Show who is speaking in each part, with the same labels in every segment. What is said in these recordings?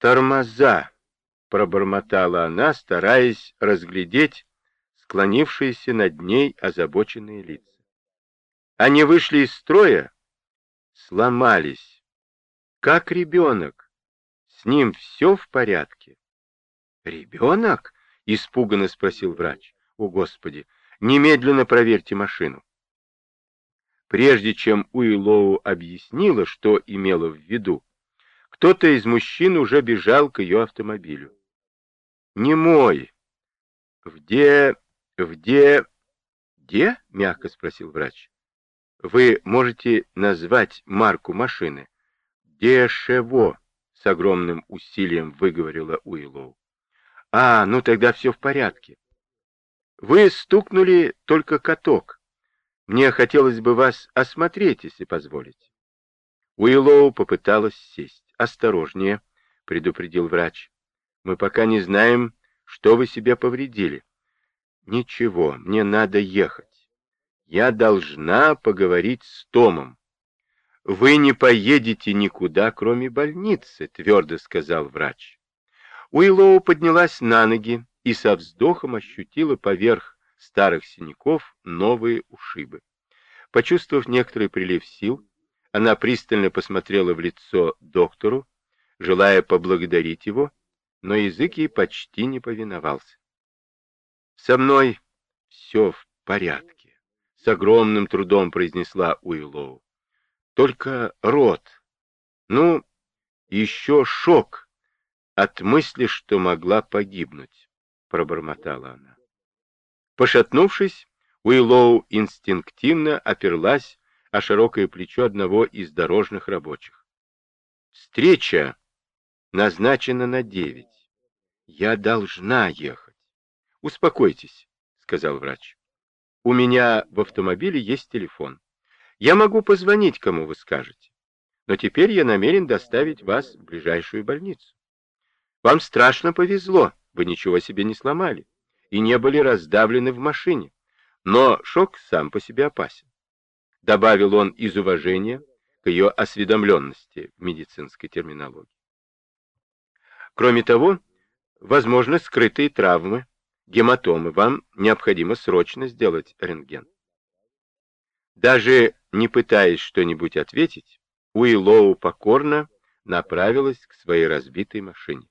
Speaker 1: «Тормоза!» — пробормотала она, стараясь разглядеть склонившиеся над ней озабоченные лица. Они вышли из строя, сломались. Как ребенок. С ним все в порядке. «Ребенок?» — испуганно спросил врач. «О, Господи! Немедленно проверьте машину». Прежде чем Уиллоу объяснила, что имела в виду, кто-то из мужчин уже бежал к ее автомобилю. «Не мой!» «Где... где...» «Где?» — мягко спросил врач. «Вы можете назвать марку машины?» «Дешево», — с огромным усилием выговорила Уиллоу. «А, ну тогда все в порядке. Вы стукнули только каток. Мне хотелось бы вас осмотреть, если позволите». Уиллоу попыталась сесть. «Осторожнее», — предупредил врач. «Мы пока не знаем, что вы себе повредили». «Ничего, мне надо ехать. Я должна поговорить с Томом». «Вы не поедете никуда, кроме больницы», — твердо сказал врач. Уиллоу поднялась на ноги и со вздохом ощутила поверх старых синяков новые ушибы. Почувствовав некоторый прилив сил, она пристально посмотрела в лицо доктору, желая поблагодарить его, но язык ей почти не повиновался. «Со мной все в порядке», — с огромным трудом произнесла Уиллоу. «Только рот. Ну, еще шок от мысли, что могла погибнуть», — пробормотала она. Пошатнувшись, Уиллоу инстинктивно оперлась о широкое плечо одного из дорожных рабочих. «Встреча назначена на девять. Я должна ехать». «Успокойтесь», — сказал врач. «У меня в автомобиле есть телефон. Я могу позвонить, кому вы скажете. Но теперь я намерен доставить вас в ближайшую больницу. Вам страшно повезло, вы ничего себе не сломали и не были раздавлены в машине. Но шок сам по себе опасен добавил он из уважения к ее осведомленности в медицинской терминологии. Кроме того, возможны скрытые травмы, гематомы. Вам необходимо срочно сделать рентген. Даже не пытаясь что-нибудь ответить, Уиллоу покорно направилась к своей разбитой машине.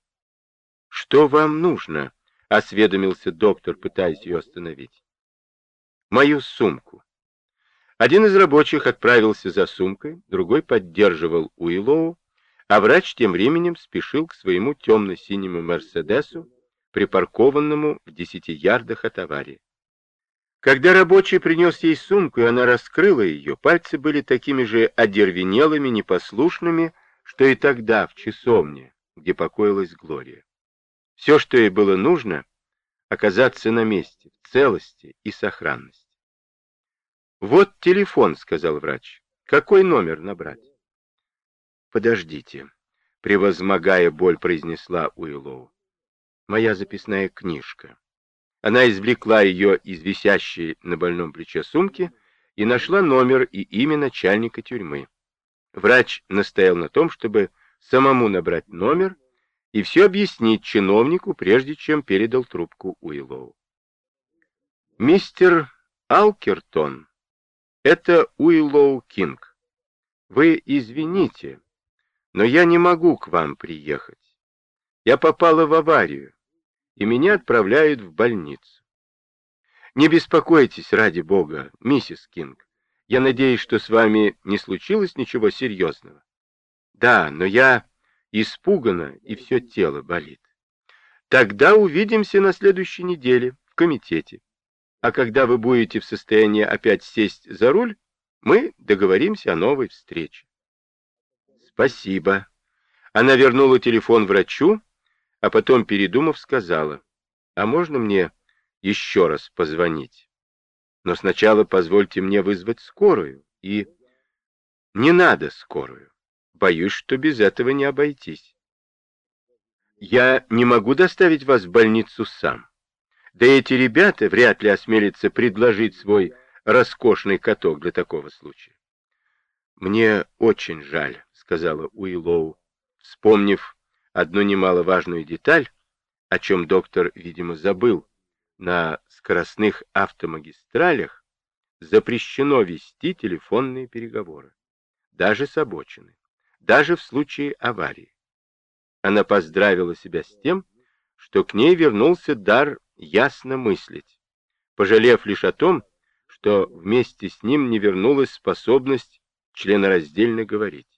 Speaker 1: «Что вам нужно?» — осведомился доктор, пытаясь ее остановить. «Мою сумку. Один из рабочих отправился за сумкой, другой поддерживал Уиллоу, а врач тем временем спешил к своему темно-синему Мерседесу, припаркованному в десяти ярдах от аварии. Когда рабочий принес ей сумку, и она раскрыла ее, пальцы были такими же одервенелыми, непослушными, что и тогда, в часовне, где покоилась Глория. Все, что ей было нужно, оказаться на месте, в целости и сохранности. «Вот телефон», — сказал врач. «Какой номер набрать?» «Подождите», — превозмогая боль, произнесла Уиллоу. «Моя записная книжка». Она извлекла ее из висящей на больном плече сумки и нашла номер и имя начальника тюрьмы. Врач настоял на том, чтобы самому набрать номер и все объяснить чиновнику, прежде чем передал трубку Уиллоу. «Мистер Алкертон», это Уиллоу Кинг. Вы извините, но я не могу к вам приехать. Я попала в аварию, и меня отправляют в больницу. Не беспокойтесь, ради бога, миссис Кинг. Я надеюсь, что с вами не случилось ничего серьезного. Да, но я испугана, и все тело болит. Тогда увидимся на следующей неделе в комитете а когда вы будете в состоянии опять сесть за руль, мы договоримся о новой встрече. Спасибо. Она вернула телефон врачу, а потом, передумав, сказала, а можно мне еще раз позвонить? Но сначала позвольте мне вызвать скорую и... Не надо скорую. Боюсь, что без этого не обойтись. Я не могу доставить вас в больницу сам. Да эти ребята вряд ли осмелятся предложить свой роскошный каток для такого случая. «Мне очень жаль», — сказала Уиллоу, вспомнив одну немаловажную деталь, о чем доктор, видимо, забыл. На скоростных автомагистралях запрещено вести телефонные переговоры, даже с обочины, даже в случае аварии. Она поздравила себя с тем, что к ней вернулся дар ясно мыслить, пожалев лишь о том, что вместе с ним не вернулась способность членораздельно говорить.